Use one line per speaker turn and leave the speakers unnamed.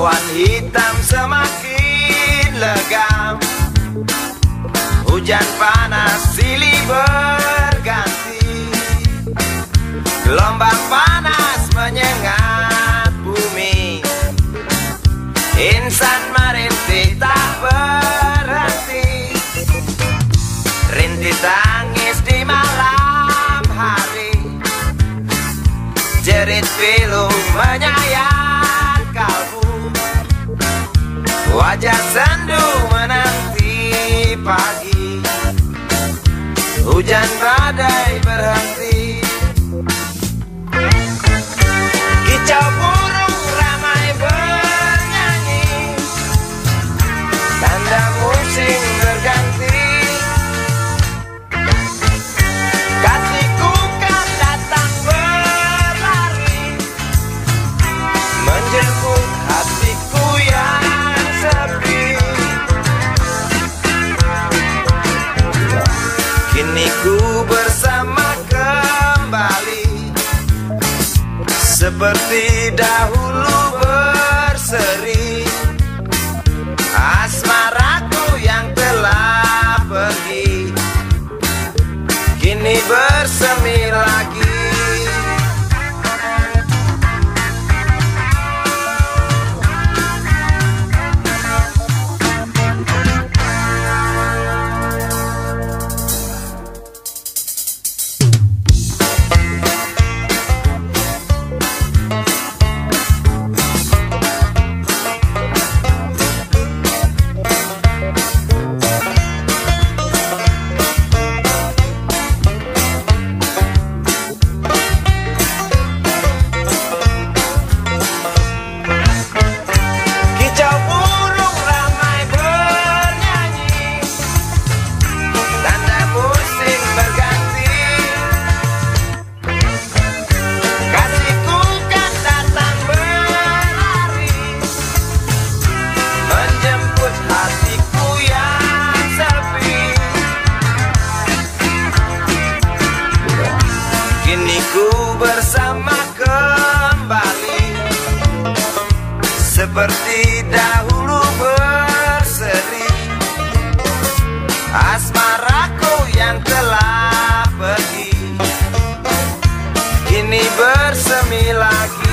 Awan hitam semakin legam. Hujan panas silih berganti. Gelombang panas menyengat bumi. Insan merintih tak berhenti. Rintih tangis di malam hari. Jerit pilu menyayat Wajah sandal Seperti dahulu bersama kembali. Seperti dahulu berseri. Asmaraku yang telah pergi. Kini bersemi lagi.